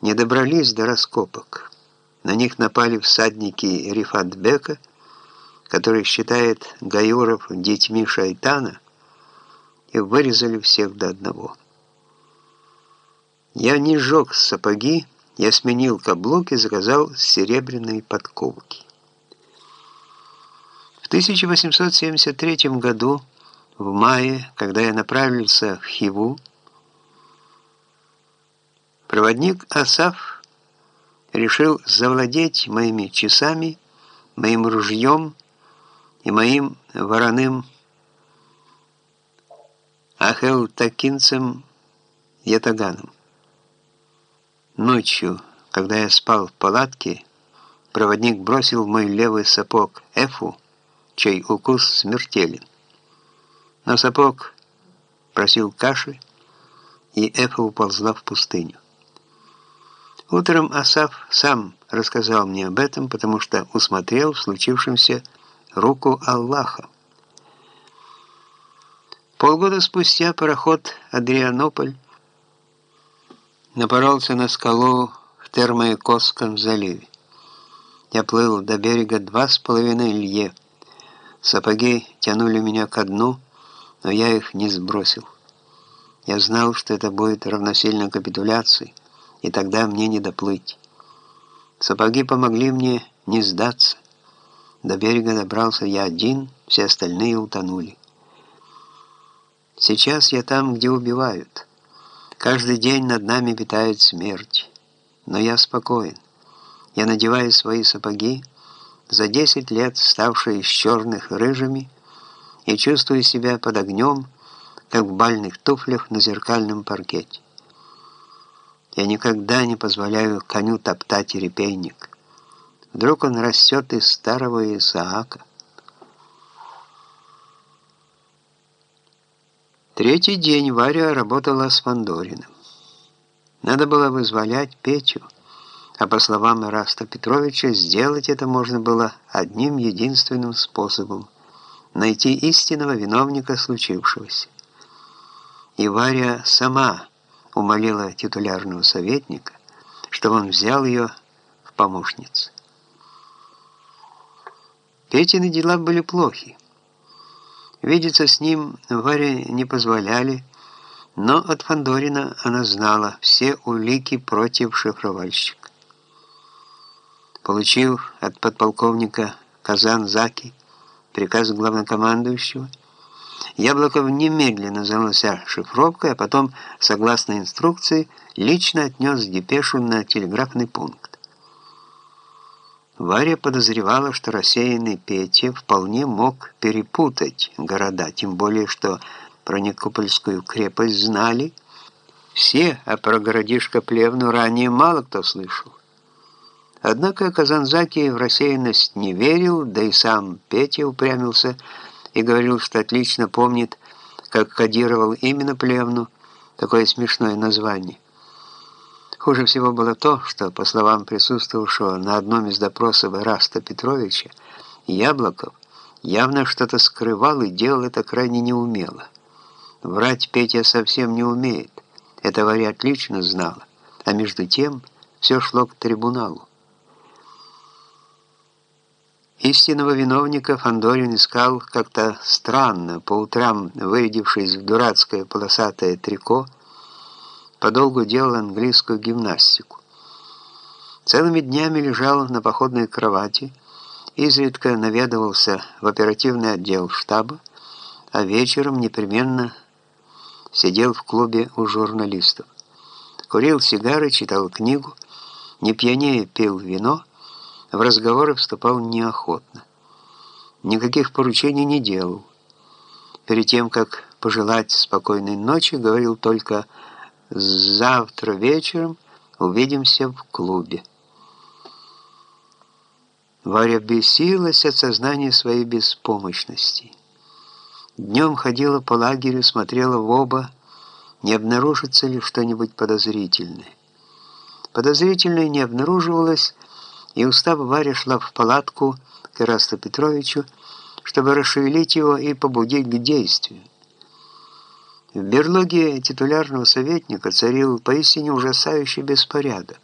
не добрались до раскопок. На них напали всадники Рифатбека, который считает Гаюров детьми шайтана, и вырезали всех до одного. Я не сжег сапоги, я сменил каблук и заказал серебряные подковки. В 1873 году, в мае, когда я направился в Хиву, проводник Асаф решил завладеть моими часами, моим ружьем и моим вороным ахелтакинцем Ятаганом. Ночью, когда я спал в палатке, проводник бросил в мой левый сапог Эфу, чей укус смертелен. Но сапог просил каши, и Эфа уползла в пустыню. Утром Асав сам рассказал мне об этом, потому что усмотрел в случившемся руку Аллаха. Полгода спустя пароход «Адрианополь» напоролся на скалу в Термоякосском заливе. Я плыл до берега два с половиной лье. Сапоги тянули меня ко дну, но я их не сбросил. Я знал, что это будет равносильно капитуляции, и тогда мне не доплыть. Сапоги помогли мне не сдаться. До берега добрался я один, все остальные утонули. Сейчас я там, где убивают. Каждый день над нами витает смерть. Но я спокоен. Я надеваю свои сапоги, за 10 лет ставшие из черных рыжими, и чувствую себя под огнем, как в бальных туфлях на зеркальном паркете. Я никогда не позволяю коню топтать репейник. Вдруг он растет из старого Исаака. Третий день Варя работала с Фандориным. Надо было вызволять Петю, а по словам Раста Петровича, сделать это можно было одним единственным способом – найти истинного виновника случившегося. И Варя сама умолила титулярного советника, чтобы он взял ее в помощницы. Петины дела были плохи. Видеться с ним Варе не позволяли, но от Фандорина она знала все улики против шифровальщика. Получив от подполковника Казан-Заки приказ главнокомандующего, Яблоков немедленно занялся шифровкой, а потом, согласно инструкции, лично отнес депешу на телеграфный пункт. Варя подозревала, что рассеянный Петя вполне мог перепутать города, тем более, что про Никопольскую крепость знали все, а про городишко Плевну ранее мало кто слышал. Однако Казанзаки в рассеянность не верил, да и сам Петя упрямился и говорил, что отлично помнит, как кодировал именно Плевну, такое смешное название. Хуже всего было то, что, по словам присутствовавшего на одном из допросов Раста Петровича, Яблоков явно что-то скрывал и делал это крайне неумело. Врать Петя совсем не умеет, это Варя отлично знала, а между тем все шло к трибуналу. Истинного виновника Фандорин искал как-то странно, по утрам вырядившись в дурацкое полосатое трико, подолгу делал английскую гимнастику. Целыми днями лежал на походной кровати, изредка наведывался в оперативный отдел штаба, а вечером непременно сидел в клубе у журналистов. Курил сигары, читал книгу, не пьянее пил вино, в разговоры вступал неохотно. Никаких поручений не делал. Перед тем, как пожелать спокойной ночи, говорил только Завтра вечером увидимся в клубе. Варя бесилась от сознания своей беспомощности. Днем ходила по лагерю, смотрела в оба, не обнаружится ли что-нибудь подозрительное. Подозрительное не обнаруживалось, и устав Варя шла в палатку к Ирасту Петровичу, чтобы расшевелить его и побудить к действию. В берлоге титулярного советника царил поистине ужасающий беспорядок.